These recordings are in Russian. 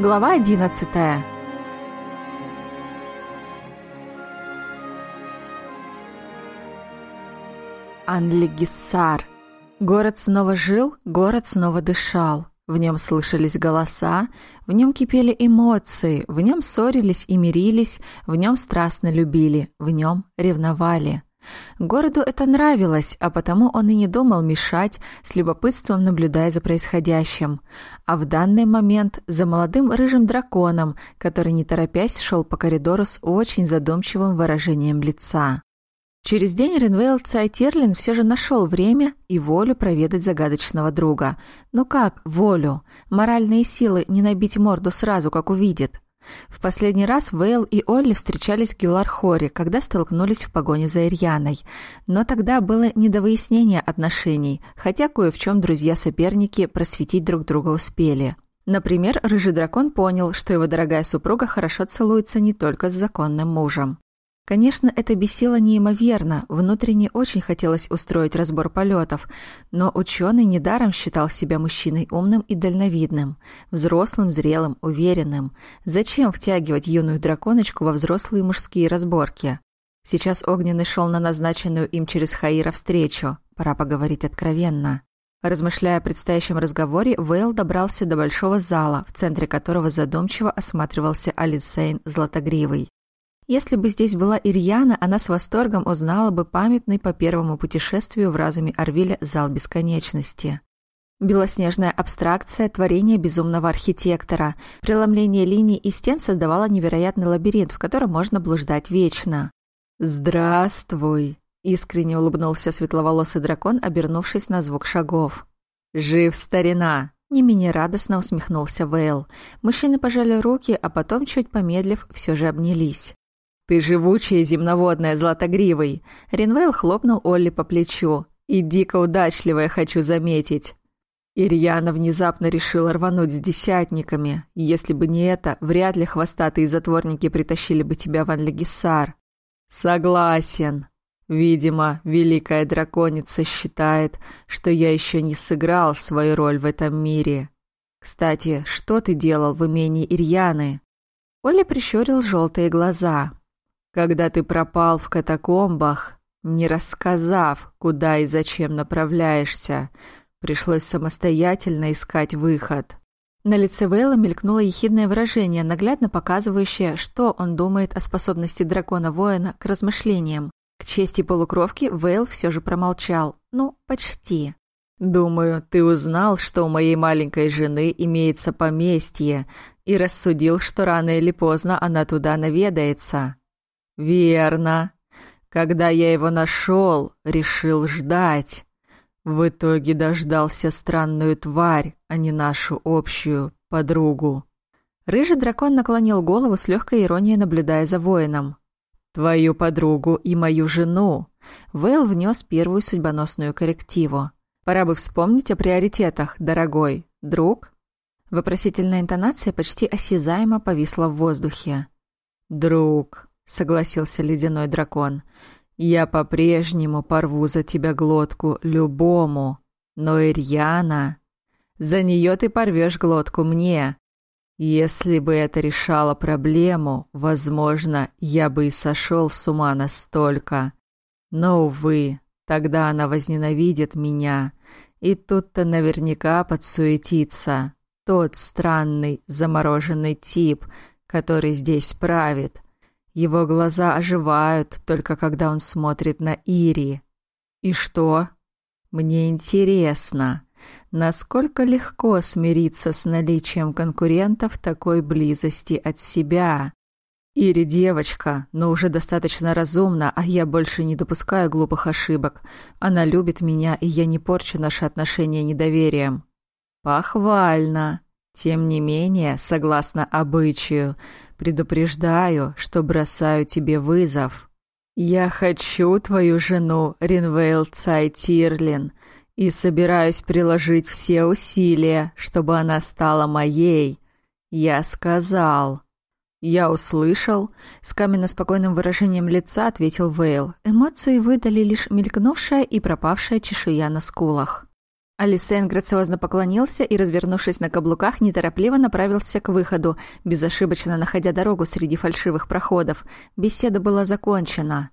Глава одиннадцатая. Анлигиссар. Город снова жил, город снова дышал. В нем слышались голоса, в нем кипели эмоции, в нем ссорились и мирились, в нем страстно любили, в нем ревновали. Городу это нравилось, а потому он и не думал мешать, с любопытством наблюдая за происходящим. А в данный момент за молодым рыжим драконом, который не торопясь шел по коридору с очень задумчивым выражением лица. Через день Ренвейл Цайтирлин все же нашел время и волю проведать загадочного друга. Ну как волю? Моральные силы не набить морду сразу, как увидит. В последний раз Вейл и Олли встречались в Гюлархоре, когда столкнулись в погоне за Ирьяной. Но тогда было не до выяснения отношений, хотя кое в чем друзья-соперники просветить друг друга успели. Например, рыжий дракон понял, что его дорогая супруга хорошо целуется не только с законным мужем. Конечно, это бесило неимоверно, внутренне очень хотелось устроить разбор полетов, но ученый недаром считал себя мужчиной умным и дальновидным, взрослым, зрелым, уверенным. Зачем втягивать юную драконочку во взрослые мужские разборки? Сейчас Огненный шел на назначенную им через Хаира встречу, пора поговорить откровенно. Размышляя о предстоящем разговоре, Вейл добрался до большого зала, в центре которого задумчиво осматривался Алисейн Златогривый. Если бы здесь была Ирьяна, она с восторгом узнала бы памятный по первому путешествию в разуме Арвиля зал бесконечности. Белоснежная абстракция творения безумного архитектора. Преломление линий и стен создавало невероятный лабиринт, в котором можно блуждать вечно. «Здравствуй!» — искренне улыбнулся светловолосый дракон, обернувшись на звук шагов. «Жив старина!» Не менее радостно усмехнулся Вейл. Мужчины пожали руки, а потом, чуть помедлив, все же обнялись. «Ты живучая земноводная, златогривый!» Ринвейл хлопнул Олли по плечу. «И дико удачливая, хочу заметить!» Ирьяна внезапно решила рвануть с десятниками. Если бы не это, вряд ли хвостатые затворники притащили бы тебя в Анлегиссар. Согласен. Видимо, великая драконица считает, что я еще не сыграл свою роль в этом мире. Кстати, что ты делал в имении Ирьяны? Оля прищурил желтые глаза. Когда ты пропал в катакомбах, не рассказав, куда и зачем направляешься, пришлось самостоятельно искать выход. На лице Вейла мелькнуло ехидное выражение, наглядно показывающее, что он думает о способности дракона-воина к размышлениям. К чести полукровки Вейл все же промолчал. Ну, почти. «Думаю, ты узнал, что у моей маленькой жены имеется поместье, и рассудил, что рано или поздно она туда наведается. «Верно. Когда я его нашел, решил ждать. В итоге дождался странную тварь, а не нашу общую подругу». Рыжий дракон наклонил голову с легкой иронией, наблюдая за воином. «Твою подругу и мою жену!» Вейл внес первую судьбоносную коррективу. «Пора бы вспомнить о приоритетах, дорогой. Друг?» Вопросительная интонация почти осязаемо повисла в воздухе. «Друг», согласился ледяной дракон. «Я по-прежнему порву за тебя глотку любому, но Ирьяна... За нее ты порвешь глотку мне. Если бы это решало проблему, возможно, я бы и сошел с ума настолько. Но, увы, тогда она возненавидит меня, и тут-то наверняка подсуетится тот странный замороженный тип, который здесь правит». Его глаза оживают, только когда он смотрит на Ири. И что? Мне интересно, насколько легко смириться с наличием конкурентов такой близости от себя. Ири девочка, но уже достаточно разумна, а я больше не допускаю глупых ошибок. Она любит меня, и я не порчу наши отношения недоверием. Похвально. Тем не менее, согласно обычаю, Предупреждаю, что бросаю тебе вызов. Я хочу твою жену, Ринвейл Цай Тирлин, и собираюсь приложить все усилия, чтобы она стала моей. Я сказал. Я услышал, с каменно-спокойным выражением лица ответил Вейл. Эмоции выдали лишь мелькнувшая и пропавшая чешуя на скулах. Алисейн грациозно поклонился и, развернувшись на каблуках, неторопливо направился к выходу, безошибочно находя дорогу среди фальшивых проходов. Беседа была закончена.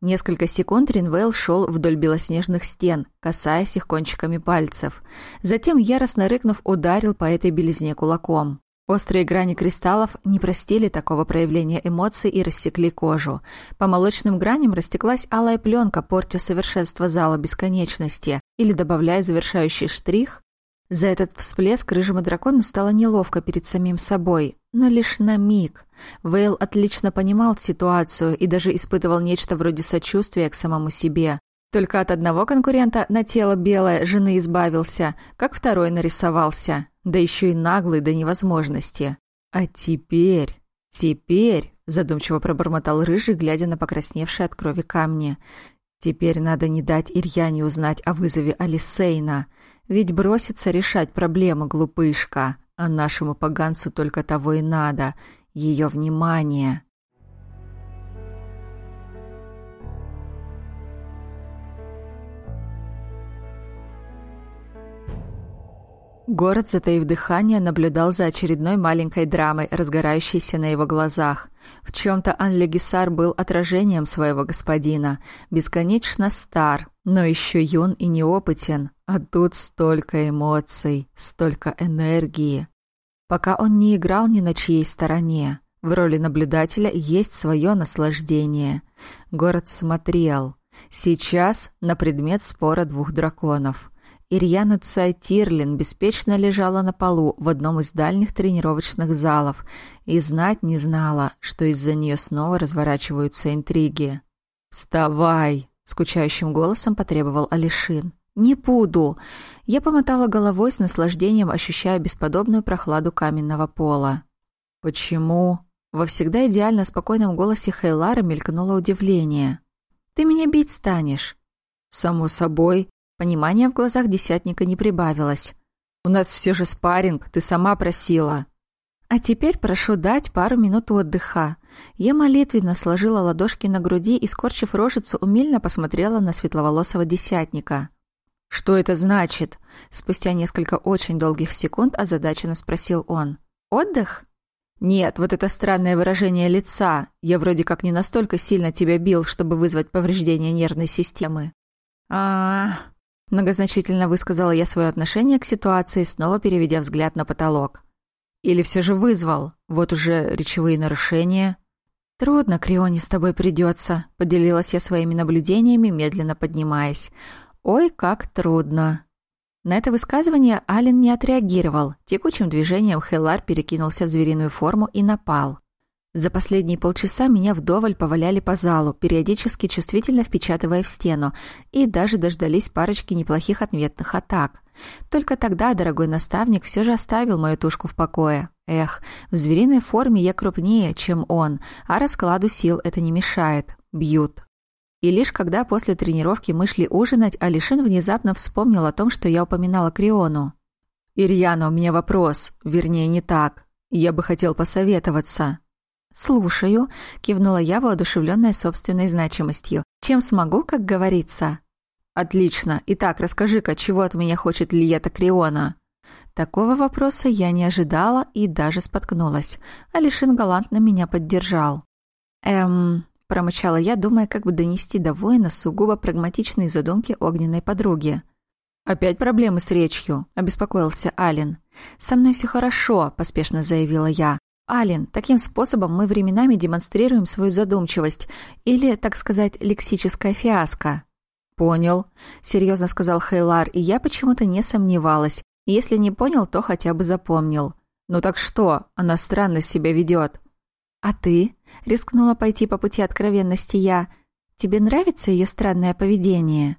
Несколько секунд Ринвейл шел вдоль белоснежных стен, касаясь их кончиками пальцев. Затем, яростно рыкнув, ударил по этой белизне кулаком. Острые грани кристаллов не простили такого проявления эмоций и рассекли кожу. По молочным граням растеклась алая пленка, портя совершенство зала бесконечности, или добавляя завершающий штрих. За этот всплеск рыжему дракону стало неловко перед самим собой, но лишь на миг. Вейл отлично понимал ситуацию и даже испытывал нечто вроде сочувствия к самому себе. Только от одного конкурента на тело белое жены избавился, как второй нарисовался да еще и наглый до невозможности. А теперь, теперь, задумчиво пробормотал рыжий, глядя на покрасневшие от крови камни. Теперь надо не дать Ирьяне узнать о вызове Алисейна, ведь бросится решать проблему глупышка, а нашему поганцу только того и надо, ее внимание. Город, затаив дыхание, наблюдал за очередной маленькой драмой, разгорающейся на его глазах. В чем-то Анлегисар был отражением своего господина, бесконечно стар, но еще юн и неопытен, а тут столько эмоций, столько энергии. Пока он не играл ни на чьей стороне, в роли наблюдателя есть свое наслаждение. Город смотрел. Сейчас на предмет спора двух драконов. Ирьяна Цайтирлин беспечно лежала на полу в одном из дальних тренировочных залов и знать не знала, что из-за нее снова разворачиваются интриги. «Вставай!» — скучающим голосом потребовал Алишин. «Не буду!» Я помотала головой с наслаждением, ощущая бесподобную прохладу каменного пола. «Почему?» Во всегда идеально спокойном голосе Хейлара мелькнуло удивление. «Ты меня бить станешь?» «Само собой», Понимания в глазах десятника не прибавилось. «У нас все же спарринг, ты сама просила». «А теперь прошу дать пару минут отдыха». Я молитвенно сложила ладошки на груди и, скорчив рожицу, умильно посмотрела на светловолосого десятника. «Что это значит?» Спустя несколько очень долгих секунд озадаченно спросил он. «Отдых?» «Нет, вот это странное выражение лица. Я вроде как не настолько сильно тебя бил, чтобы вызвать повреждение нервной системы». а, -а, -а Многозначительно высказала я свое отношение к ситуации, снова переведя взгляд на потолок. Или все же вызвал? Вот уже речевые нарушения. «Трудно, Крионе, с тобой придется», — поделилась я своими наблюдениями, медленно поднимаясь. «Ой, как трудно». На это высказывание Ален не отреагировал. Текучим движением Хелар перекинулся в звериную форму и напал. За последние полчаса меня вдоволь поваляли по залу, периодически чувствительно впечатывая в стену, и даже дождались парочки неплохих ответных атак. Только тогда дорогой наставник все же оставил мою тушку в покое. Эх, в звериной форме я крупнее, чем он, а раскладу сил это не мешает. Бьют. И лишь когда после тренировки мы шли ужинать, Алишин внезапно вспомнил о том, что я упоминала Криону. «Ирьяна, у меня вопрос. Вернее, не так. Я бы хотел посоветоваться». «Слушаю», — кивнула я, воодушевленная собственной значимостью. «Чем смогу, как говорится?» «Отлично. Итак, расскажи-ка, чего от меня хочет Лиета Криона?» Такого вопроса я не ожидала и даже споткнулась. Алишин галантно меня поддержал. «Эм...» — промычала я, думая, как бы донести до воина сугубо прагматичные задумки огненной подруги. «Опять проблемы с речью?» — обеспокоился Ален. «Со мной все хорошо», — поспешно заявила я. Ален, таким способом мы временами демонстрируем свою задумчивость или, так сказать, лексическое фиаско. Понял, серьезно сказал Хейлар, и я почему-то не сомневалась. Если не понял, то хотя бы запомнил. Ну так что, она странно себя ведет. А ты? Рискнула пойти по пути откровенности я. Тебе нравится ее странное поведение?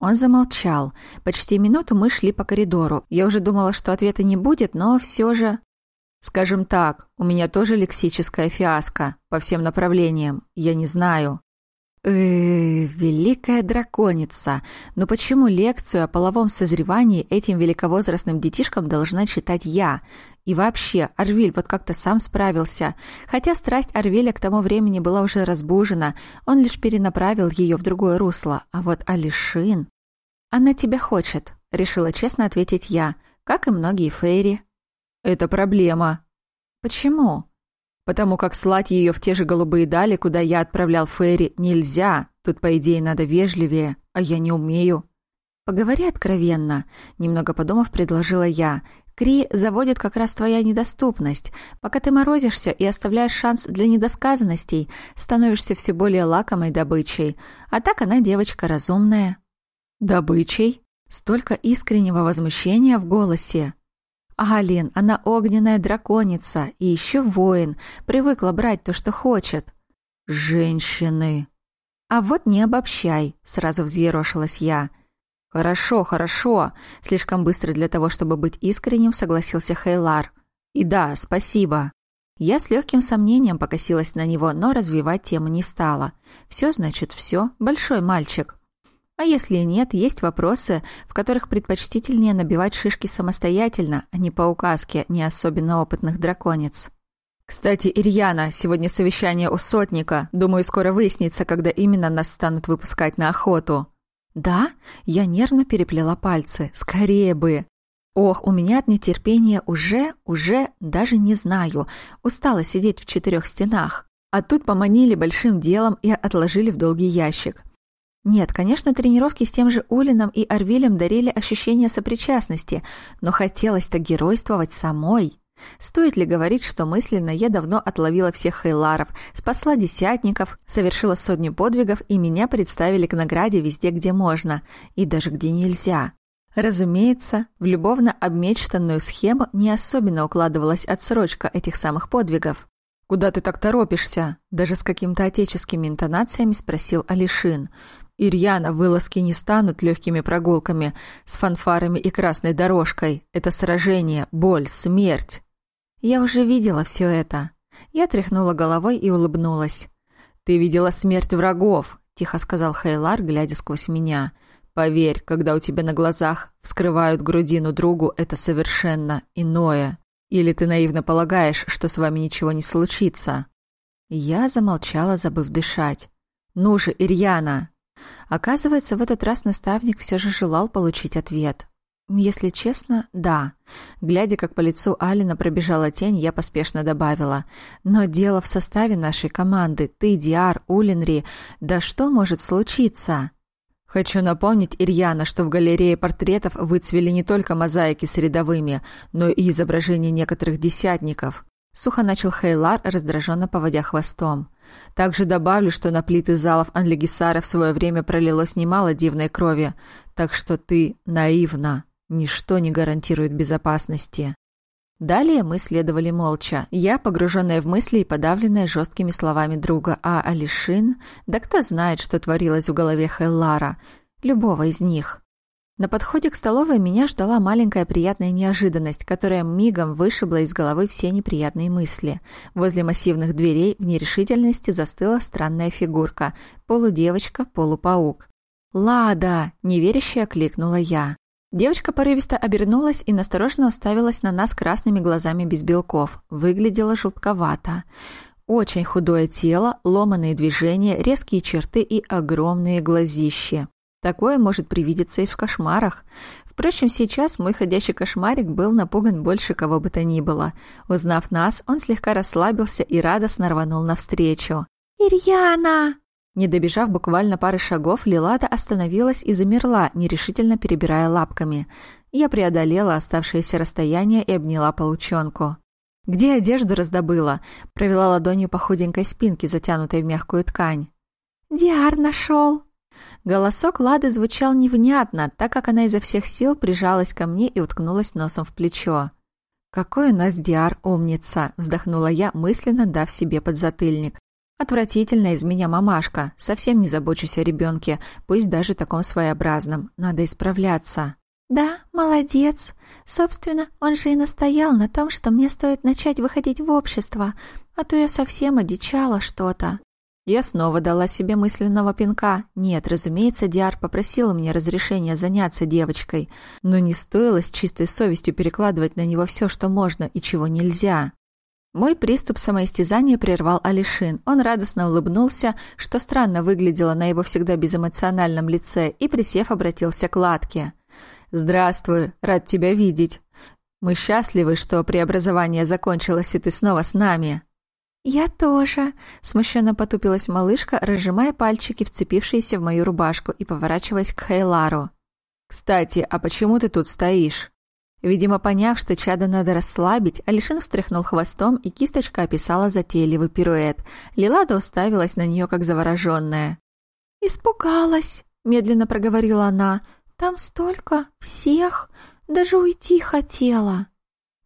Он замолчал. Почти минуту мы шли по коридору. Я уже думала, что ответа не будет, но все же... Скажем так, у меня тоже лексическая фиаско по всем направлениям. Я не знаю. Э, великая драконица. Но почему лекцию о половом созревании этим великовозрастным детишкам должна читать я? И вообще, Арвиль вот как-то сам справился. Хотя страсть Арвиля к тому времени была уже разбужена, он лишь перенаправил ее в другое русло. А вот Алишин... Она тебя хочет. решила честно ответить я, как и многие фейри. Это проблема. Почему? Потому как слать ее в те же голубые дали, куда я отправлял Фейри, нельзя. Тут, по идее, надо вежливее, а я не умею. Поговори откровенно, немного подумав, предложила я. Кри заводит как раз твоя недоступность. Пока ты морозишься и оставляешь шанс для недосказанностей, становишься все более лакомой добычей. А так она девочка разумная. Добычей? Столько искреннего возмущения в голосе. Алин, она огненная драконица и еще воин, привыкла брать то, что хочет. Женщины. А вот не обобщай, сразу взъерошилась я. Хорошо, хорошо. Слишком быстро для того, чтобы быть искренним, согласился Хейлар. И да, спасибо. Я с легким сомнением покосилась на него, но развивать тему не стала. Все значит все. Большой мальчик. А если нет, есть вопросы, в которых предпочтительнее набивать шишки самостоятельно, а не по указке не особенно опытных драконец. Кстати, Ирьяна, сегодня совещание у сотника. Думаю, скоро выяснится, когда именно нас станут выпускать на охоту. Да? Я нервно переплела пальцы. Скорее бы. Ох, у меня от нетерпения уже, уже, даже не знаю, устала сидеть в четырех стенах. А тут поманили большим делом и отложили в долгий ящик. Нет, конечно, тренировки с тем же Улином и Арвилем дарили ощущение сопричастности, но хотелось-то геройствовать самой. Стоит ли говорить, что мысленно я давно отловила всех хейларов, спасла десятников, совершила сотни подвигов и меня представили к награде везде, где можно, и даже где нельзя. Разумеется, в любовно обмечтанную схему не особенно укладывалась отсрочка этих самых подвигов. «Куда ты так торопишься?» Даже с каким-то отеческими интонациями спросил Алишин. Ирьяна, вылазки не станут легкими прогулками с фанфарами и красной дорожкой. Это сражение, боль, смерть. Я уже видела все это. Я тряхнула головой и улыбнулась. «Ты видела смерть врагов», — тихо сказал Хейлар, глядя сквозь меня. «Поверь, когда у тебя на глазах вскрывают грудину другу, это совершенно иное. Или ты наивно полагаешь, что с вами ничего не случится?» Я замолчала, забыв дышать. «Ну же, Ирьяна!» Оказывается, в этот раз наставник все же желал получить ответ. Если честно, да. Глядя, как по лицу Алина пробежала тень, я поспешно добавила. Но дело в составе нашей команды. Ты, Диар, Улинри. Да что может случиться? Хочу напомнить, Ирьяна, что в галерее портретов выцвели не только мозаики с рядовыми, но и изображения некоторых десятников. Сухо начал Хейлар, раздраженно поводя хвостом. Также добавлю, что на плиты залов Анлегисара в свое время пролилось немало дивной крови, так что ты наивна. Ничто не гарантирует безопасности. Далее мы следовали молча. Я, погруженная в мысли и подавленная жесткими словами друга, а Алишин... Да кто знает, что творилось в голове Хеллара. Любого из них. На подходе к столовой меня ждала маленькая приятная неожиданность, которая мигом вышибла из головы все неприятные мысли. Возле массивных дверей в нерешительности застыла странная фигурка. Полудевочка, полупаук. «Лада!» – неверяще окликнула я. Девочка порывисто обернулась и настороженно уставилась на нас красными глазами без белков. Выглядела жутковато. Очень худое тело, ломаные движения, резкие черты и огромные глазищи. Такое может привидеться и в кошмарах. Впрочем, сейчас мой ходящий кошмарик был напуган больше кого бы то ни было. Узнав нас, он слегка расслабился и радостно рванул навстречу. «Ирьяна!» Не добежав буквально пары шагов, Лилада остановилась и замерла, нерешительно перебирая лапками. Я преодолела оставшееся расстояние и обняла получонку. «Где одежду раздобыла?» Провела ладонью по худенькой спинке, затянутой в мягкую ткань. «Диар нашел!» Голосок Лады звучал невнятно, так как она изо всех сил прижалась ко мне и уткнулась носом в плечо. «Какой у нас Диар умница!» – вздохнула я, мысленно дав себе подзатыльник. «Отвратительная из меня мамашка. Совсем не забочусь о ребенке, пусть даже таком своеобразном. Надо исправляться». «Да, молодец. Собственно, он же и настоял на том, что мне стоит начать выходить в общество, а то я совсем одичала что-то». Я снова дала себе мысленного пинка. Нет, разумеется, Диар попросил у меня разрешения заняться девочкой, но не стоило с чистой совестью перекладывать на него все, что можно и чего нельзя. Мой приступ самоистязания прервал Алишин. Он радостно улыбнулся, что странно выглядело на его всегда безэмоциональном лице, и, присев, обратился к Латке. «Здравствуй, рад тебя видеть. Мы счастливы, что преобразование закончилось, и ты снова с нами». «Я тоже», — смущенно потупилась малышка, разжимая пальчики, вцепившиеся в мою рубашку, и поворачиваясь к Хейлару. «Кстати, а почему ты тут стоишь?» Видимо, поняв, что чада надо расслабить, Алишин встряхнул хвостом, и кисточка описала затейливый пируэт. Лилада уставилась на нее, как завороженная. «Испугалась», — медленно проговорила она. «Там столько всех, даже уйти хотела».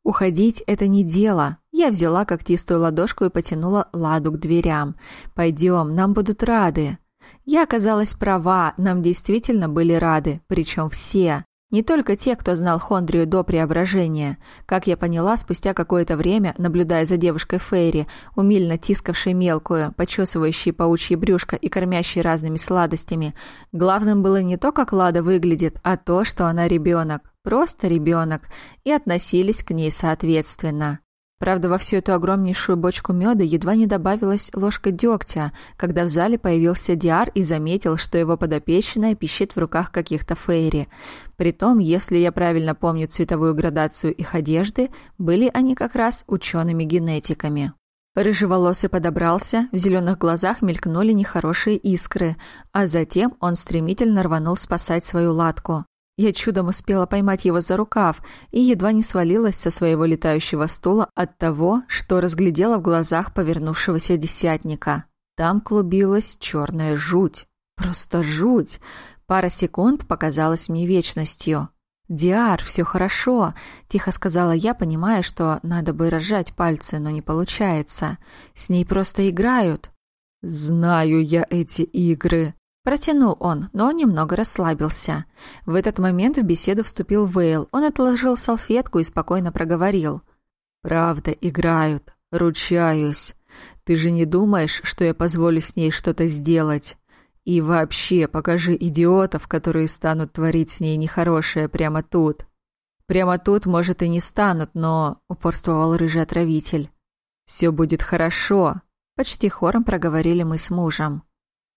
Уходить — это не дело. Я взяла когтистую ладошку и потянула Ладу к дверям. «Пойдем, нам будут рады». Я оказалась права, нам действительно были рады, причем все. Не только те, кто знал Хондрию до преображения. Как я поняла, спустя какое-то время, наблюдая за девушкой Фейри, умильно тискавшей мелкую, почесывающей паучье брюшко и кормящей разными сладостями, главным было не то, как Лада выглядит, а то, что она ребенок, просто ребенок, и относились к ней соответственно. Правда, во всю эту огромнейшую бочку меда едва не добавилась ложка дегтя, когда в зале появился Диар и заметил, что его подопечная пищит в руках каких-то фейри. Притом, если я правильно помню цветовую градацию их одежды, были они как раз учеными-генетиками. Рыжеволосый подобрался, в зеленых глазах мелькнули нехорошие искры, а затем он стремительно рванул спасать свою латку. Я чудом успела поймать его за рукав и едва не свалилась со своего летающего стула от того, что разглядела в глазах повернувшегося десятника. Там клубилась черная жуть. Просто жуть. Пара секунд показалась мне вечностью. «Диар, все хорошо», — тихо сказала я, понимая, что надо бы разжать пальцы, но не получается. С ней просто играют. «Знаю я эти игры», Протянул он, но немного расслабился. В этот момент в беседу вступил Вейл. Он отложил салфетку и спокойно проговорил. «Правда, играют. Ручаюсь. Ты же не думаешь, что я позволю с ней что-то сделать? И вообще, покажи идиотов, которые станут творить с ней нехорошее прямо тут». «Прямо тут, может, и не станут, но...» — упорствовал рыжий отравитель. «Все будет хорошо», — почти хором проговорили мы с мужем.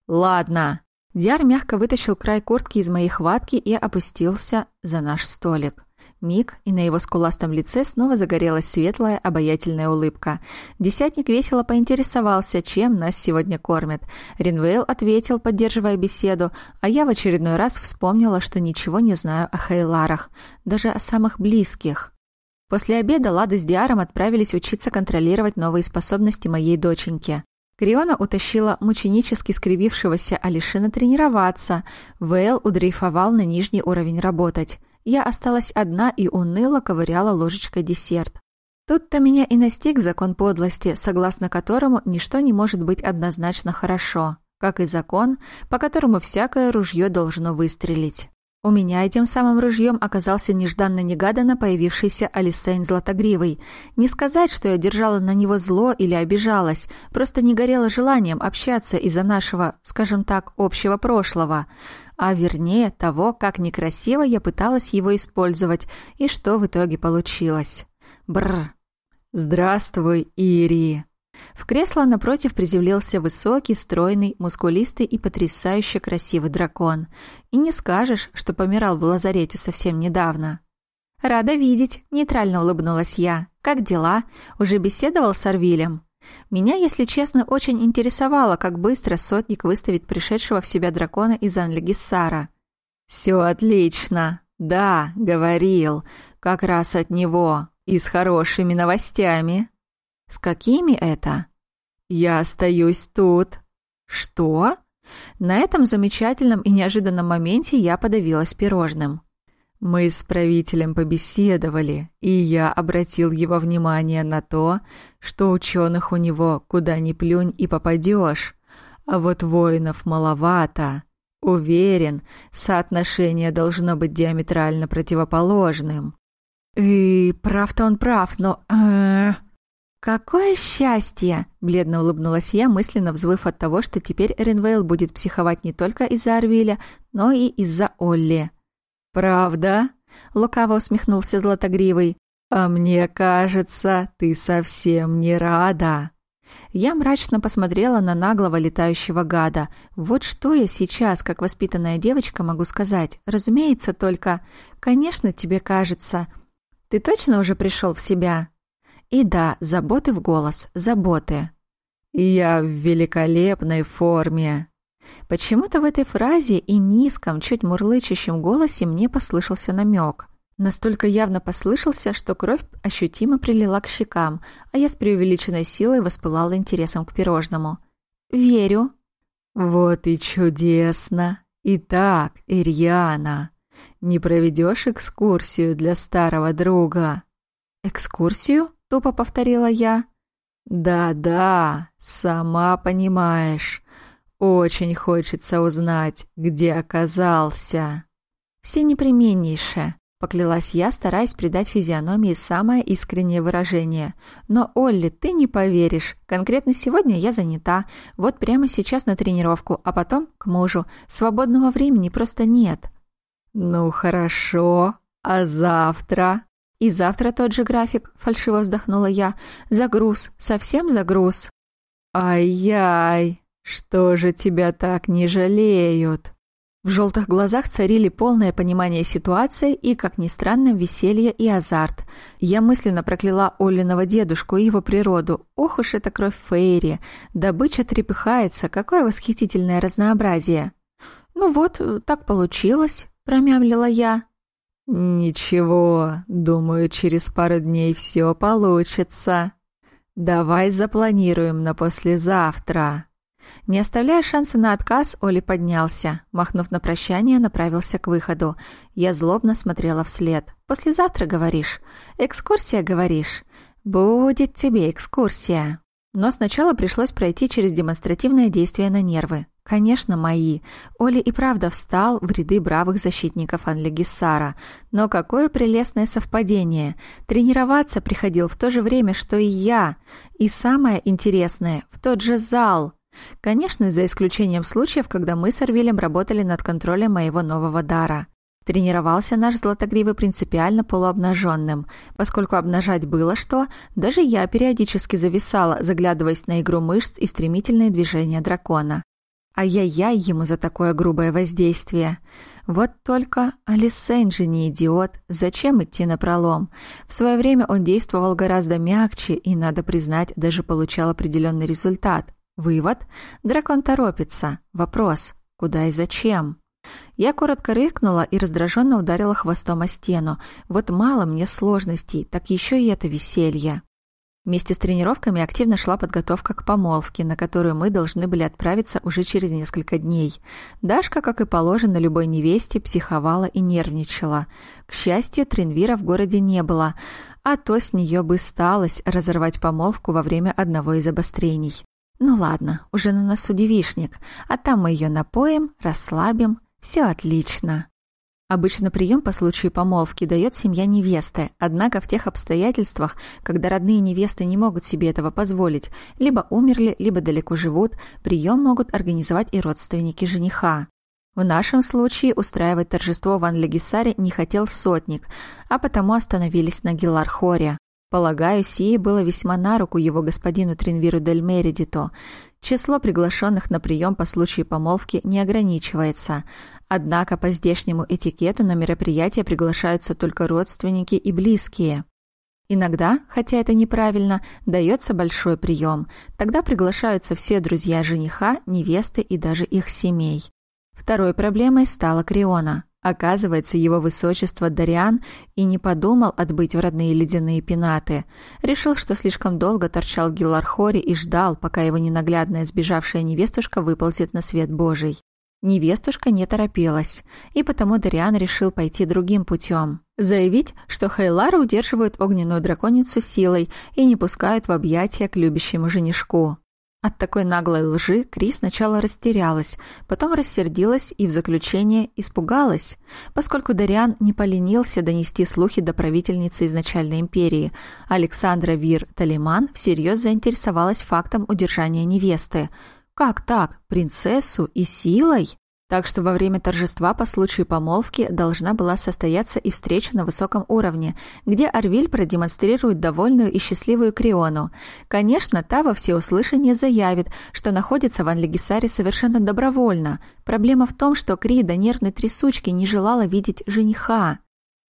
«Ладно», Диар мягко вытащил край куртки из моей хватки и опустился за наш столик. Миг, и на его скуластом лице снова загорелась светлая, обаятельная улыбка. Десятник весело поинтересовался, чем нас сегодня кормят. Ринвейл ответил, поддерживая беседу, а я в очередной раз вспомнила, что ничего не знаю о Хейларах, даже о самых близких. После обеда Лада с Диаром отправились учиться контролировать новые способности моей доченьки. Криона утащила мученически скривившегося Алишина тренироваться. Вейл удрейфовал на нижний уровень работать. Я осталась одна и уныло ковыряла ложечкой десерт. Тут-то меня и настиг закон подлости, согласно которому ничто не может быть однозначно хорошо, как и закон, по которому всякое ружье должно выстрелить. У меня этим самым ружьем оказался нежданно-негаданно появившийся Алисейн Златогривый. Не сказать, что я держала на него зло или обижалась, просто не горела желанием общаться из-за нашего, скажем так, общего прошлого. А вернее, того, как некрасиво я пыталась его использовать и что в итоге получилось. Бррр. «Здравствуй, Ири!» В кресло напротив приземлился высокий, стройный, мускулистый и потрясающе красивый дракон. И не скажешь, что помирал в лазарете совсем недавно. «Рада видеть», — нейтрально улыбнулась я. «Как дела? Уже беседовал с Арвилем?» Меня, если честно, очень интересовало, как быстро сотник выставит пришедшего в себя дракона из Анлигиссара. «Все отлично. Да, говорил. Как раз от него. И с хорошими новостями». «С какими это?» «Я остаюсь тут». «Что?» На этом замечательном и неожиданном моменте я подавилась пирожным. Мы с правителем побеседовали, и я обратил его внимание на то, что ученых у него куда ни плюнь и попадешь, а вот воинов маловато. Уверен, соотношение должно быть диаметрально противоположным. И прав-то он прав, но... Э, «Какое счастье!» – бледно улыбнулась я, мысленно взвыв от того, что теперь Ренвейл будет психовать не только из-за Арвиля, но и из-за Олли. «Правда?» – лукаво усмехнулся Златогривый. «А мне кажется, ты совсем не рада». Я мрачно посмотрела на наглого летающего гада. Вот что я сейчас, как воспитанная девочка, могу сказать. Разумеется, только... Конечно, тебе кажется... Ты точно уже пришел в себя? И да, заботы в голос, заботы. Я в великолепной форме. Почему-то в этой фразе и низком, чуть мурлычащем голосе мне послышался намек. Настолько явно послышался, что кровь ощутимо прилила к щекам, а я с преувеличенной силой воспылала интересом к пирожному. «Верю». «Вот и чудесно! Итак, Ирьяна, не проведешь экскурсию для старого друга?» «Экскурсию?» — тупо повторила я. «Да-да, сама понимаешь. Очень хочется узнать, где оказался». «Все непременнейшее», Поклялась я, стараясь придать физиономии самое искреннее выражение. «Но, Олли, ты не поверишь. Конкретно сегодня я занята. Вот прямо сейчас на тренировку, а потом к мужу. Свободного времени просто нет». «Ну, хорошо. А завтра?» «И завтра тот же график», — фальшиво вздохнула я. «Загруз. Совсем загруз». «Ай-яй, что же тебя так не жалеют?» В желтых глазах царили полное понимание ситуации и, как ни странно, веселье и азарт. Я мысленно прокляла Олиного дедушку и его природу. Ох уж эта кровь Фейри! Добыча трепыхается, какое восхитительное разнообразие! «Ну вот, так получилось», — промямлила я. «Ничего, думаю, через пару дней все получится. Давай запланируем на послезавтра». Не оставляя шанса на отказ, Оли поднялся. Махнув на прощание, направился к выходу. Я злобно смотрела вслед. «Послезавтра, говоришь? Экскурсия, говоришь? Будет тебе экскурсия». Но сначала пришлось пройти через демонстративное действие на нервы. Конечно, мои. Оли и правда встал в ряды бравых защитников Анли Гиссара. Но какое прелестное совпадение. Тренироваться приходил в то же время, что и я. И самое интересное, в тот же зал. Конечно, за исключением случаев, когда мы с Арвилем работали над контролем моего нового дара. Тренировался наш златогривый принципиально полуобнаженным. Поскольку обнажать было что, даже я периодически зависала, заглядываясь на игру мышц и стремительные движения дракона. Ай-яй-яй ему за такое грубое воздействие. Вот только Алисейн не идиот. Зачем идти на пролом? В свое время он действовал гораздо мягче и, надо признать, даже получал определенный результат. Вывод. Дракон торопится. Вопрос. Куда и зачем? Я коротко рыкнула и раздраженно ударила хвостом о стену. Вот мало мне сложностей, так еще и это веселье. Вместе с тренировками активно шла подготовка к помолвке, на которую мы должны были отправиться уже через несколько дней. Дашка, как и положено любой невесте, психовала и нервничала. К счастью, Тринвира в городе не было, а то с нее бы сталось разорвать помолвку во время одного из обострений. Ну ладно, уже на носу девишник, а там мы ее напоим, расслабим, все отлично. Обычно прием по случаю помолвки дает семья невесты, однако в тех обстоятельствах, когда родные невесты не могут себе этого позволить, либо умерли, либо далеко живут, прием могут организовать и родственники жениха. В нашем случае устраивать торжество в Анлегисаре не хотел сотник, а потому остановились на Гилархоре. Полагаю, сие было весьма на руку его господину Тринвиру дель Меридито. Число приглашенных на прием по случаю помолвки не ограничивается. Однако по здешнему этикету на мероприятие приглашаются только родственники и близкие. Иногда, хотя это неправильно, дается большой прием. Тогда приглашаются все друзья жениха, невесты и даже их семей. Второй проблемой стала Криона. Оказывается, его высочество Дариан и не подумал отбыть в родные ледяные пенаты. Решил, что слишком долго торчал в Гилархоре и ждал, пока его ненаглядная сбежавшая невестушка выползет на свет Божий. Невестушка не торопилась, и потому Дариан решил пойти другим путем. Заявить, что Хейлара удерживают огненную драконицу силой и не пускают в объятия к любящему женишку. От такой наглой лжи Кри сначала растерялась, потом рассердилась и в заключение испугалась, поскольку Дариан не поленился донести слухи до правительницы изначальной империи. Александра Вир Талиман всерьез заинтересовалась фактом удержания невесты. Как так? Принцессу и силой? Так что во время торжества по случаю помолвки должна была состояться и встреча на высоком уровне, где Арвиль продемонстрирует довольную и счастливую Криону. Конечно, та во всеуслышание заявит, что находится в Анлегисаре совершенно добровольно. Проблема в том, что Кри до нервной трясучки не желала видеть жениха.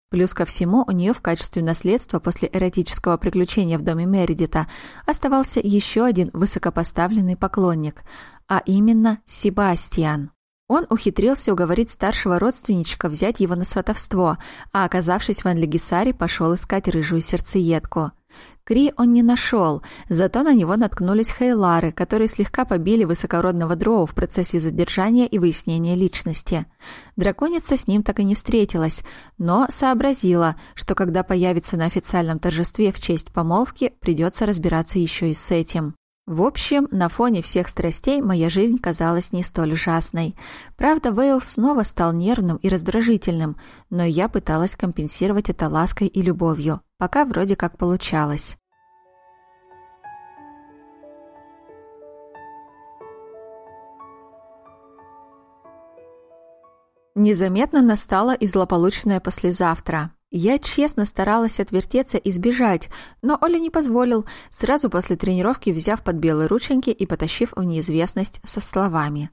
Плюс ко всему, у нее в качестве наследства после эротического приключения в доме Мередита оставался еще один высокопоставленный поклонник, а именно Себастьян. Он ухитрился уговорить старшего родственничка взять его на сватовство, а, оказавшись в Анлегисаре, пошел искать рыжую сердцеедку. Кри он не нашел, зато на него наткнулись хейлары, которые слегка побили высокородного дроу в процессе задержания и выяснения личности. Драконица с ним так и не встретилась, но сообразила, что когда появится на официальном торжестве в честь помолвки, придется разбираться еще и с этим. В общем, на фоне всех страстей моя жизнь казалась не столь ужасной. Правда, Вейл снова стал нервным и раздражительным, но я пыталась компенсировать это лаской и любовью, пока вроде как получалось. Незаметно настало и злополучное послезавтра. Я честно старалась отвертеться и сбежать, но Оля не позволил, сразу после тренировки взяв под белые рученьки и потащив в неизвестность со словами.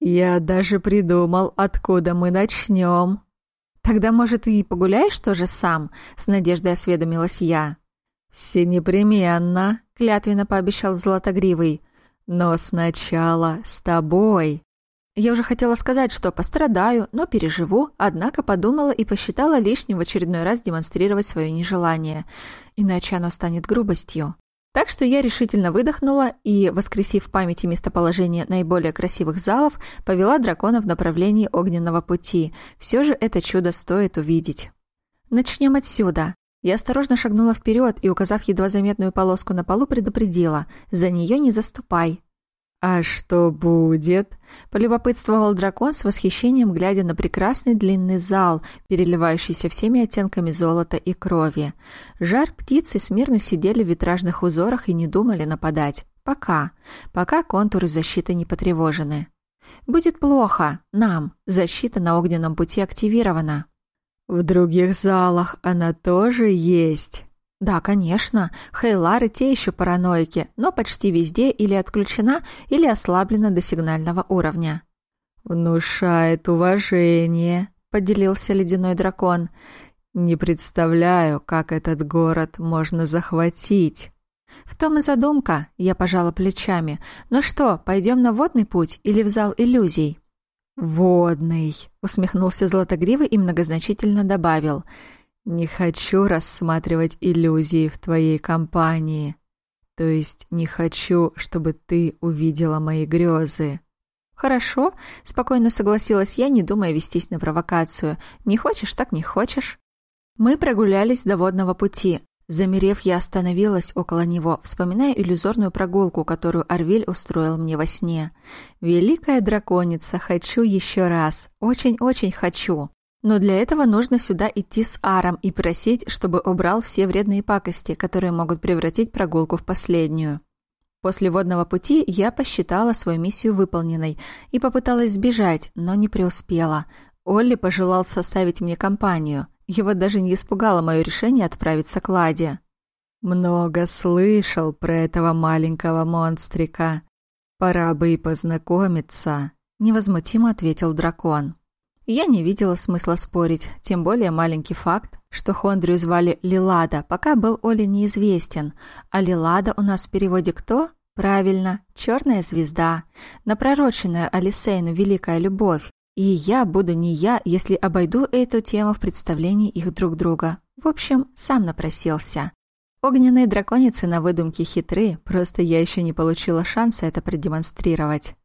«Я даже придумал, откуда мы начнем». «Тогда, может, и погуляешь тоже сам?» — с надеждой осведомилась я. «Все непременно», — клятвенно пообещал Златогривый. «Но сначала с тобой». Я уже хотела сказать, что пострадаю, но переживу, однако подумала и посчитала лишним в очередной раз демонстрировать свое нежелание, иначе оно станет грубостью. Так что я решительно выдохнула и, воскресив в памяти местоположение наиболее красивых залов, повела дракона в направлении огненного пути. Все же это чудо стоит увидеть. Начнем отсюда. Я осторожно шагнула вперед и, указав едва заметную полоску на полу, предупредила «За нее не заступай». «А что будет?» — полюбопытствовал дракон с восхищением, глядя на прекрасный длинный зал, переливающийся всеми оттенками золота и крови. Жар птицы смирно сидели в витражных узорах и не думали нападать. Пока. Пока контуры защиты не потревожены. «Будет плохо. Нам. Защита на огненном пути активирована». «В других залах она тоже есть», да, конечно, Хейлары те еще параноики, но почти везде или отключена, или ослаблена до сигнального уровня. «Внушает уважение», — поделился ледяной дракон. «Не представляю, как этот город можно захватить». «В том и задумка», — я пожала плечами. «Ну что, пойдем на водный путь или в зал иллюзий?» «Водный», — усмехнулся Златогривый и многозначительно добавил — не хочу рассматривать иллюзии в твоей компании. То есть не хочу, чтобы ты увидела мои грезы. Хорошо, спокойно согласилась я, не думая вестись на провокацию. Не хочешь, так не хочешь. Мы прогулялись до водного пути. Замерев, я остановилась около него, вспоминая иллюзорную прогулку, которую Арвиль устроил мне во сне. «Великая драконица, хочу еще раз. Очень-очень хочу». Но для этого нужно сюда идти с Аром и просить, чтобы убрал все вредные пакости, которые могут превратить прогулку в последнюю. После водного пути я посчитала свою миссию выполненной и попыталась сбежать, но не преуспела. Олли пожелал составить мне компанию. Его даже не испугало мое решение отправиться к Ладе. «Много слышал про этого маленького монстрика. Пора бы и познакомиться», — невозмутимо ответил дракон. Я не видела смысла спорить, тем более маленький факт, что Хондрию звали Лилада, пока был Оле неизвестен. А Лилада у нас в переводе кто? Правильно, черная звезда, напророченная Алисейну великая любовь. И я буду не я, если обойду эту тему в представлении их друг друга. В общем, сам напросился. Огненные драконицы на выдумке хитры, просто я еще не получила шанса это продемонстрировать.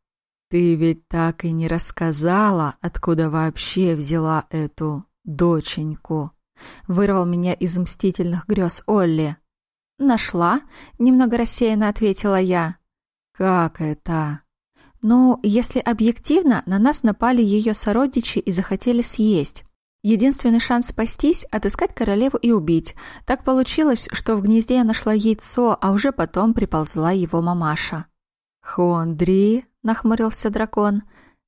«Ты ведь так и не рассказала, откуда вообще взяла эту доченьку?» Вырвал меня из мстительных грез Олли. «Нашла?» — немного рассеянно ответила я. «Как это?» «Ну, если объективно, на нас напали ее сородичи и захотели съесть. Единственный шанс спастись — отыскать королеву и убить. Так получилось, что в гнезде я нашла яйцо, а уже потом приползла его мамаша». «Хондри?» — нахмурился дракон.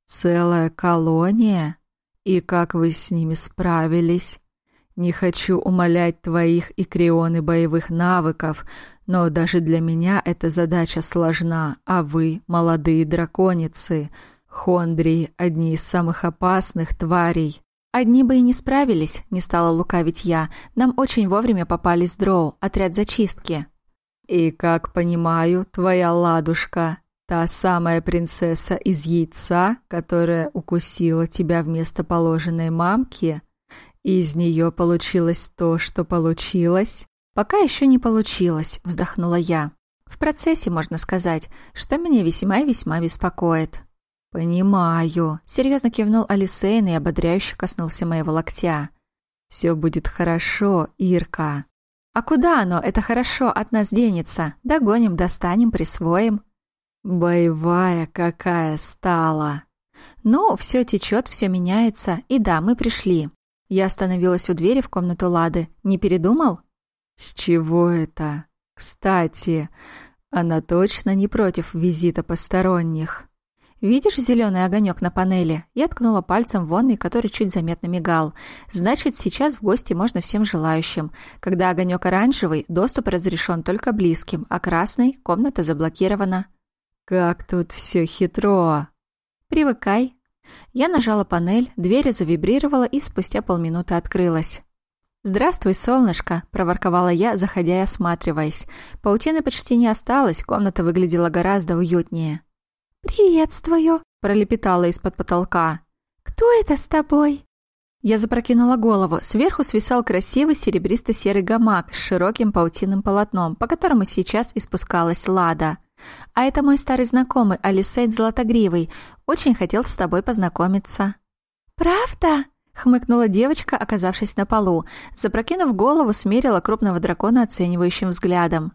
Целая колония? И как вы с ними справились? Не хочу умалять твоих и крионы боевых навыков, но даже для меня эта задача сложна, а вы — молодые драконицы. Хондрии — одни из самых опасных тварей. Одни бы и не справились, не стала лукавить я. Нам очень вовремя попались дроу, отряд зачистки. И, как понимаю, твоя ладушка — та самая принцесса из яйца, которая укусила тебя вместо положенной мамки? Из нее получилось то, что получилось? «Пока еще не получилось», — вздохнула я. «В процессе, можно сказать, что меня весьма и весьма беспокоит». «Понимаю», — серьезно кивнул Алисейн и ободряюще коснулся моего локтя. «Все будет хорошо, Ирка». «А куда оно, это хорошо, от нас денется? Догоним, достанем, присвоим». «Боевая какая стала!» «Ну, все течет, все меняется, и да, мы пришли». Я остановилась у двери в комнату Лады. «Не передумал?» «С чего это? Кстати, она точно не против визита посторонних». «Видишь зеленый огонек на панели?» Я ткнула пальцем в вонный, который чуть заметно мигал. «Значит, сейчас в гости можно всем желающим. Когда огонек оранжевый, доступ разрешен только близким, а красный — комната заблокирована». «Как тут все хитро!» «Привыкай». Я нажала панель, дверь завибрировала и спустя полминуты открылась. «Здравствуй, солнышко!» – проворковала я, заходя и осматриваясь. Паутины почти не осталось, комната выглядела гораздо уютнее. «Приветствую!» – пролепетала из-под потолка. «Кто это с тобой?» Я запрокинула голову. Сверху свисал красивый серебристо-серый гамак с широким паутинным полотном, по которому сейчас испускалась Лада. «А это мой старый знакомый, Алисейд Златогривый. Очень хотел с тобой познакомиться». «Правда?» Хмыкнула девочка, оказавшись на полу. Запрокинув голову, смерила крупного дракона оценивающим взглядом.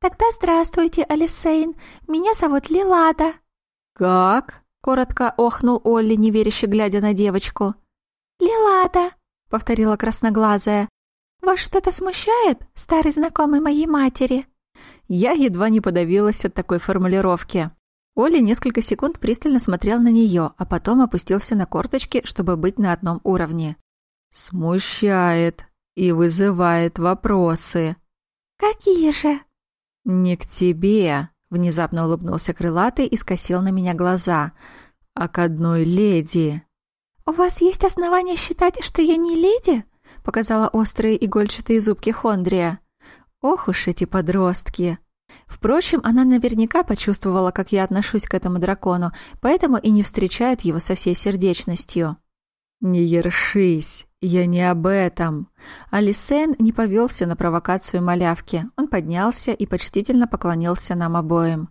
«Тогда здравствуйте, Алисейн. Меня зовут Лилада». «Как?» — коротко охнул Олли, неверяще глядя на девочку. «Лилада», — повторила красноглазая. «Вас что-то смущает, старый знакомый моей матери?» Я едва не подавилась от такой формулировки. Оля несколько секунд пристально смотрел на нее, а потом опустился на корточки, чтобы быть на одном уровне. «Смущает и вызывает вопросы». «Какие же?» «Не к тебе», — внезапно улыбнулся крылатый и скосил на меня глаза, «а к одной леди». «У вас есть основания считать, что я не леди?» — показала острые игольчатые зубки Хондрия. «Ох уж эти подростки!» Впрочем, она наверняка почувствовала, как я отношусь к этому дракону, поэтому и не встречает его со всей сердечностью. «Не ершись, я не об этом». Алисен не повелся на провокацию малявки. Он поднялся и почтительно поклонился нам обоим.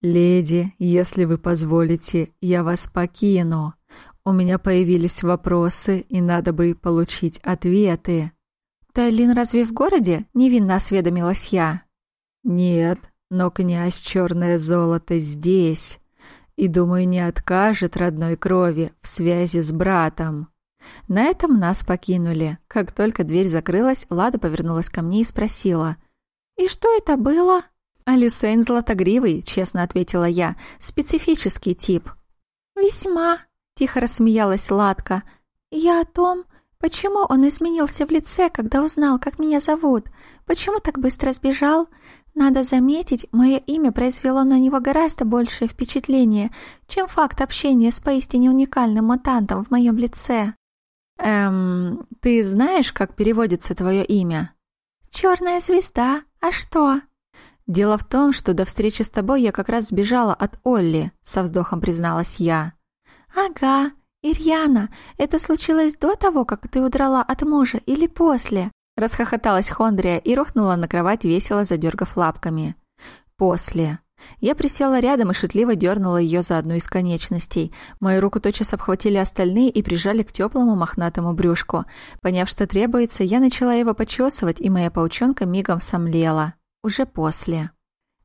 «Леди, если вы позволите, я вас покину. У меня появились вопросы, и надо бы получить ответы». «Тайлин разве в городе?» — невинно осведомилась я. «Нет, но князь Черное Золото здесь, и, думаю, не откажет родной крови в связи с братом». На этом нас покинули. Как только дверь закрылась, Лада повернулась ко мне и спросила. «И что это было?» «Алисейн Златогривый», — честно ответила я. «Специфический тип». «Весьма», — тихо рассмеялась Ладка. «Я о том, почему он изменился в лице, когда узнал, как меня зовут. Почему так быстро сбежал? Надо заметить, мое имя произвело на него гораздо большее впечатление, чем факт общения с поистине уникальным мутантом в моем лице. Эм, ты знаешь, как переводится твое имя? Черная звезда. А что? Дело в том, что до встречи с тобой я как раз сбежала от Олли, со вздохом призналась я. Ага, Ирьяна, это случилось до того, как ты удрала от мужа или после? Расхохоталась Хондрия и рухнула на кровать, весело задергав лапками. После. Я присела рядом и шутливо дернула ее за одну из конечностей. Мою руку тотчас обхватили остальные и прижали к теплому мохнатому брюшку. Поняв, что требуется, я начала его почесывать, и моя паучонка мигом сомлела. Уже после.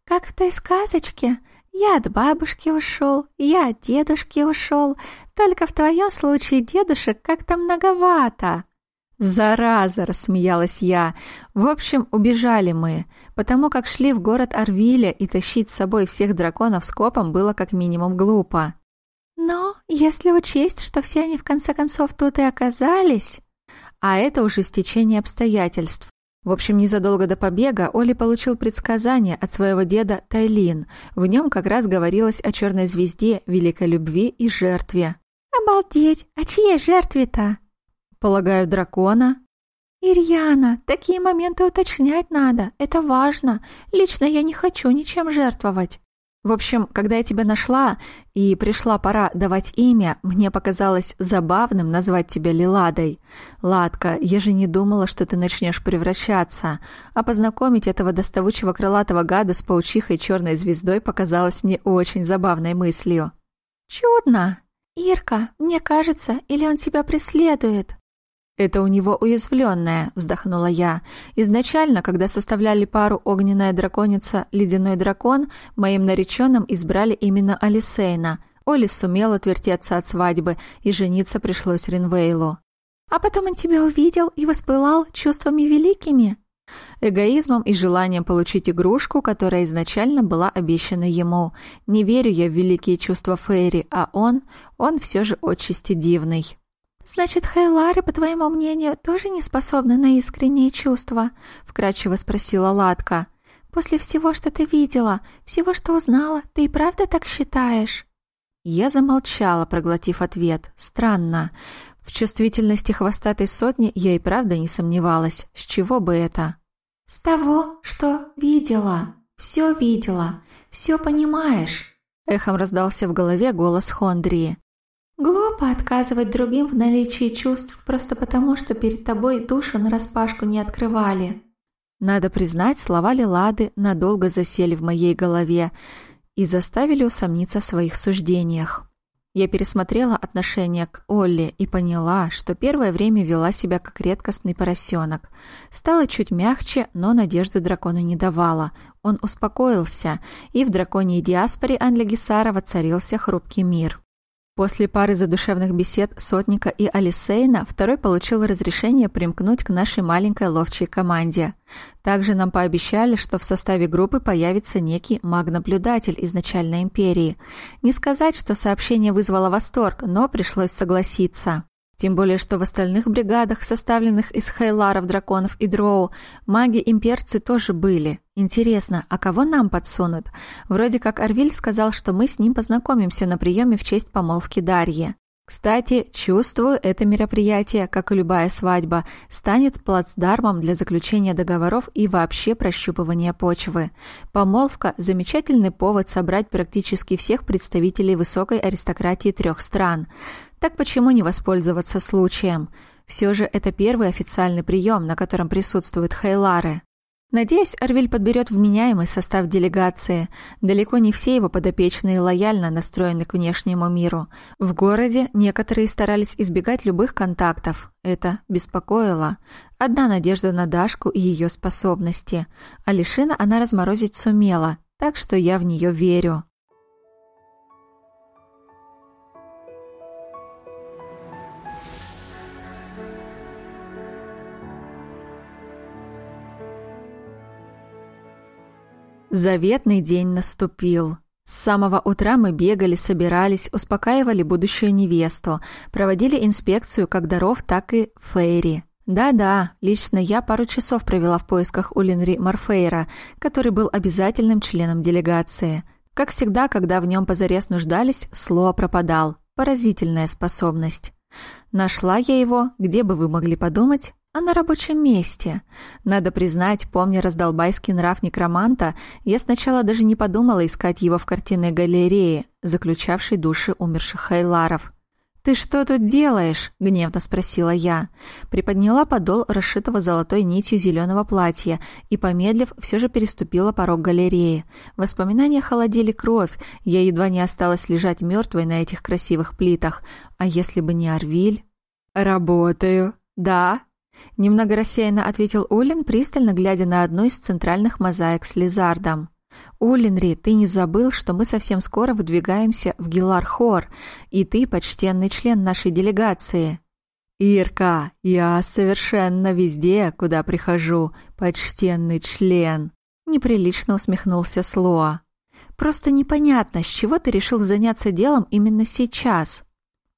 «Как в той сказочке. Я от бабушки ушел, я от дедушки ушел. Только в твоем случае дедушек как-то многовато». «Зараза!» — рассмеялась я. «В общем, убежали мы, потому как шли в город Арвиля и тащить с собой всех драконов скопом было как минимум глупо». Но если учесть, что все они в конце концов тут и оказались... А это уже стечение обстоятельств. В общем, незадолго до побега Оли получил предсказание от своего деда Тайлин. В нем как раз говорилось о черной звезде, великой любви и жертве. «Обалдеть! А чьей жертве-то?» «Полагаю, дракона». «Ирьяна, такие моменты уточнять надо. Это важно. Лично я не хочу ничем жертвовать». В общем, когда я тебя нашла и пришла пора давать имя, мне показалось забавным назвать тебя Лиладой. Ладка, я же не думала, что ты начнешь превращаться, а познакомить этого доставучего крылатого гада с паучихой черной звездой показалось мне очень забавной мыслью. Чудно. Ирка, мне кажется, или он тебя преследует? «Это у него уязвленное», — вздохнула я. «Изначально, когда составляли пару огненная драконица, ледяной дракон, моим нареченным избрали именно Алисейна. Оли сумел отвертеться от свадьбы, и жениться пришлось Ринвейлу». «А потом он тебя увидел и воспылал чувствами великими?» Эгоизмом и желанием получить игрушку, которая изначально была обещана ему. Не верю я в великие чувства Фейри, а он, он все же отчасти дивный. «Значит, Хейлары, по твоему мнению, тоже не способны на искренние чувства?» — вкратчиво спросила Ладка. «После всего, что ты видела, всего, что узнала, ты и правда так считаешь?» Я замолчала, проглотив ответ. Странно. В чувствительности хвостатой сотни я и правда не сомневалась. С чего бы это? «С того, что видела. Все видела. Все понимаешь». Эхом раздался в голове голос Хондрии. Глупо отказывать другим в наличии чувств просто потому, что перед тобой душу нараспашку не открывали. Надо признать, слова Лилады надолго засели в моей голове и заставили усомниться в своих суждениях. Я пересмотрела отношение к Олли и поняла, что первое время вела себя как редкостный поросенок. Стала чуть мягче, но надежды дракону не давала. Он успокоился, и в драконьей диаспоре Анли Гесара воцарился хрупкий мир. После пары задушевных бесед Сотника и Алисейна второй получил разрешение примкнуть к нашей маленькой ловчей команде. Также нам пообещали, что в составе группы появится некий маг-наблюдатель изначальной империи. Не сказать, что сообщение вызвало восторг, но пришлось согласиться. Тем более, что в остальных бригадах, составленных из хейларов, драконов и дроу, маги-имперцы тоже были. Интересно, а кого нам подсунут? Вроде как Арвиль сказал, что мы с ним познакомимся на приеме в честь помолвки Дарьи. Кстати, чувствую, это мероприятие, как и любая свадьба, станет плацдармом для заключения договоров и вообще прощупывания почвы. Помолвка – замечательный повод собрать практически всех представителей высокой аристократии трех стран. Так почему не воспользоваться случаем? Все же это первый официальный прием, на котором присутствуют хейлары. Надеюсь, Арвиль подберет вменяемый состав делегации. Далеко не все его подопечные лояльно настроены к внешнему миру. В городе некоторые старались избегать любых контактов. Это беспокоило. Одна надежда на Дашку и ее способности. А Лишина она разморозить сумела, так что я в нее верю. Заветный день наступил. С самого утра мы бегали, собирались, успокаивали будущую невесту, проводили инспекцию как даров, так и фейри. Да-да, лично я пару часов провела в поисках Улинри Морфейра, который был обязательным членом делегации. Как всегда, когда в нем позарез нуждались, Слоа пропадал. Поразительная способность. Нашла я его, где бы вы могли подумать, а на рабочем месте. Надо признать, помня раздолбайский нрав некроманта, я сначала даже не подумала искать его в картинной галерее, заключавшей души умерших хайларов. «Ты что тут делаешь?» — гневно спросила я. Приподняла подол расшитого золотой нитью зеленого платья и, помедлив, все же переступила порог галереи. Воспоминания холодили кровь, я едва не осталась лежать мертвой на этих красивых плитах. А если бы не Арвиль? «Работаю». «Да», Немного рассеянно ответил Улин, пристально глядя на одну из центральных мозаик с лизардом. «Улинри, ты не забыл, что мы совсем скоро выдвигаемся в Гилархор, и ты почтенный член нашей делегации?» «Ирка, я совершенно везде, куда прихожу, почтенный член», — неприлично усмехнулся Слоа. Просто непонятно, с чего ты решил заняться делом именно сейчас.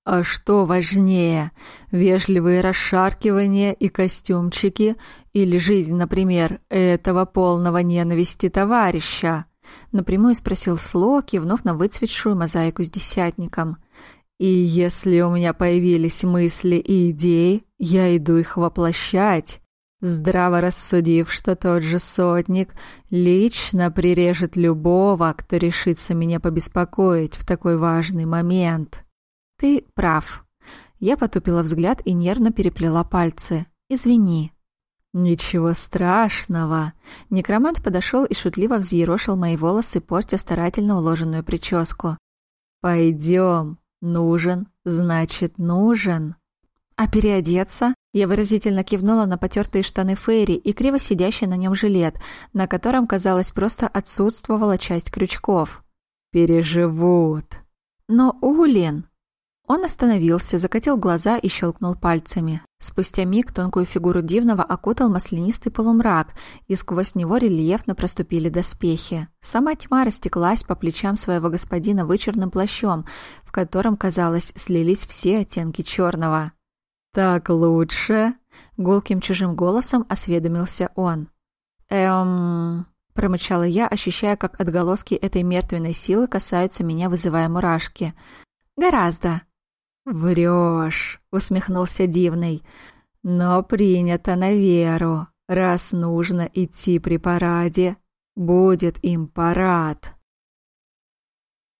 А что важнее, вежливые расшаркивания и костюмчики или жизнь, например, этого полного ненависти товарища? Напрямую спросил Сло, кивнув на выцветшую мозаику с десятником. И если у меня появились мысли и идеи, я иду их воплощать здраво рассудив, что тот же сотник лично прирежет любого, кто решится меня побеспокоить в такой важный момент. Ты прав. Я потупила взгляд и нервно переплела пальцы. Извини. Ничего страшного. Некромант подошел и шутливо взъерошил мои волосы, портя старательно уложенную прическу. Пойдем. Нужен, значит, нужен. А переодеться? Я выразительно кивнула на потертые штаны Фейри и криво сидящий на нем жилет, на котором, казалось, просто отсутствовала часть крючков. «Переживут». «Но Улин...» Он остановился, закатил глаза и щелкнул пальцами. Спустя миг тонкую фигуру дивного окутал маслянистый полумрак, и сквозь него рельефно проступили доспехи. Сама тьма растеклась по плечам своего господина вычерным плащом, в котором, казалось, слились все оттенки черного. «Так лучше?» — гулким чужим голосом осведомился он. «Эм...» — промычала я, ощущая, как отголоски этой мертвенной силы касаются меня, вызывая мурашки. «Гораздо». «Врешь», — усмехнулся Дивный. «Но принято на веру. Раз нужно идти при параде, будет им парад».